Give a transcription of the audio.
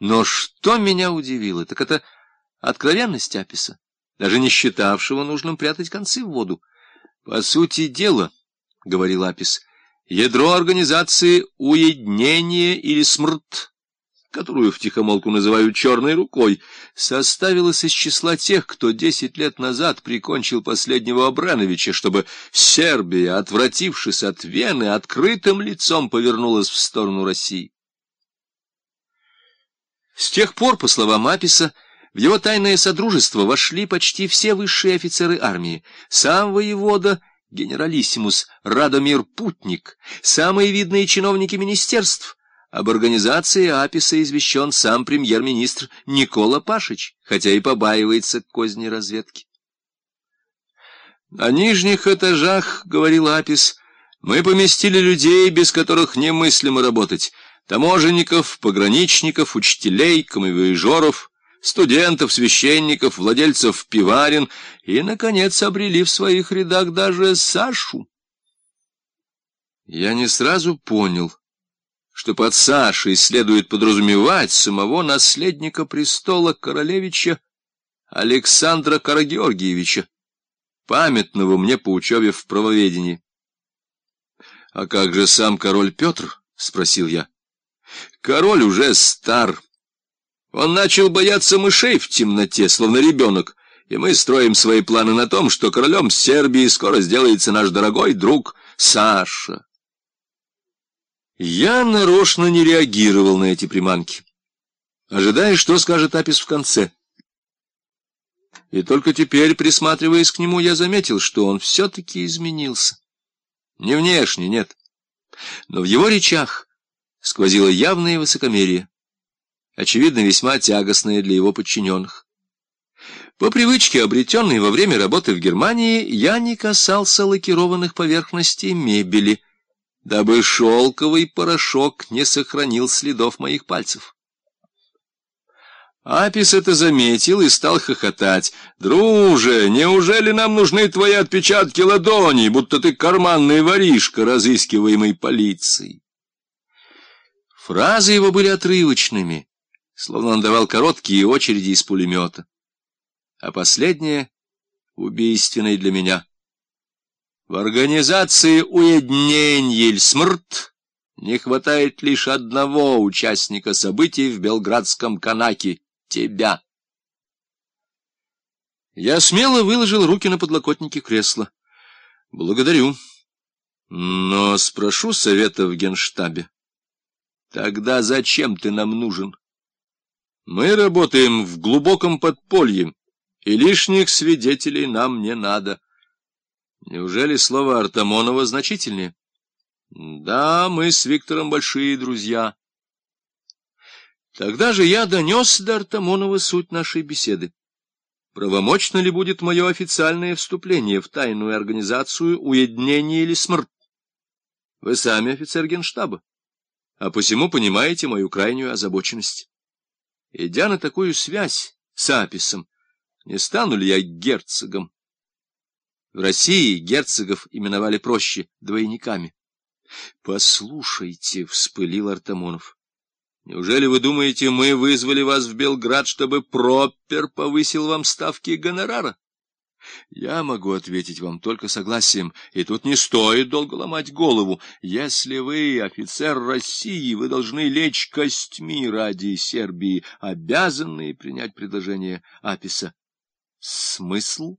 Но что меня удивило, так это откровенность Аписа, даже не считавшего нужным прятать концы в воду. По сути дела, — говорил Апис, — ядро организации уединение или смрт, которую втихомолку называют «черной рукой», составилось из числа тех, кто десять лет назад прикончил последнего Абрановича, чтобы Сербия, отвратившись от Вены, открытым лицом повернулась в сторону России. С тех пор, по словам Аписа, в его тайное содружество вошли почти все высшие офицеры армии, сам воевода, генералиссимус Радомир Путник, самые видные чиновники министерств. Об организации Аписа извещен сам премьер-министр Никола Пашич, хотя и побаивается козней разведки. «На нижних этажах, — говорил Апис, — мы поместили людей, без которых немыслимо работать» таможенников, пограничников, учителей, камевоежоров, студентов, священников, владельцев пиварен и, наконец, обрели в своих рядах даже Сашу. Я не сразу понял, что под Сашей следует подразумевать самого наследника престола королевича Александра Карагеоргиевича, памятного мне по учебе в правоведении. — А как же сам король Петр? — спросил я. Король уже стар. Он начал бояться мышей в темноте, словно ребенок, и мы строим свои планы на том, что королем Сербии скоро сделается наш дорогой друг Саша. Я нарочно не реагировал на эти приманки, ожидая, что скажет Апис в конце. И только теперь, присматриваясь к нему, я заметил, что он все-таки изменился. Не внешне, нет, но в его речах сквозило явное высокомерие, очевидно, весьма тягостное для его подчиненных. По привычке, обретенной во время работы в Германии, я не касался лакированных поверхностей мебели, дабы шелковый порошок не сохранил следов моих пальцев. Апис это заметил и стал хохотать. «Друже, неужели нам нужны твои отпечатки ладоней, будто ты карманный воришка, разыскиваемый полицией?» Фразы его были отрывочными, словно он давал короткие очереди из пулемета. А последнее — убийственное для меня. В организации уединенье смрт не хватает лишь одного участника событий в Белградском Канаке — тебя. Я смело выложил руки на подлокотники кресла. Благодарю. Но спрошу совета в генштабе. Тогда зачем ты нам нужен? Мы работаем в глубоком подполье, и лишних свидетелей нам не надо. Неужели слово Артамонова значительнее? Да, мы с Виктором большие друзья. Тогда же я донес до Артамонова суть нашей беседы. Правомочно ли будет мое официальное вступление в тайную организацию уединения или смрт? Вы сами офицер генштаба а посему понимаете мою крайнюю озабоченность. Идя на такую связь с Аписом, не стану ли я герцогом? В России герцогов именовали проще двойниками. — Послушайте, — вспылил Артамонов, — неужели вы думаете, мы вызвали вас в Белград, чтобы Пропер повысил вам ставки гонорара? Я могу ответить вам только согласием, и тут не стоит долго ломать голову. Если вы офицер России, вы должны лечь костьми ради Сербии, обязанные принять предложение Аписа. Смысл?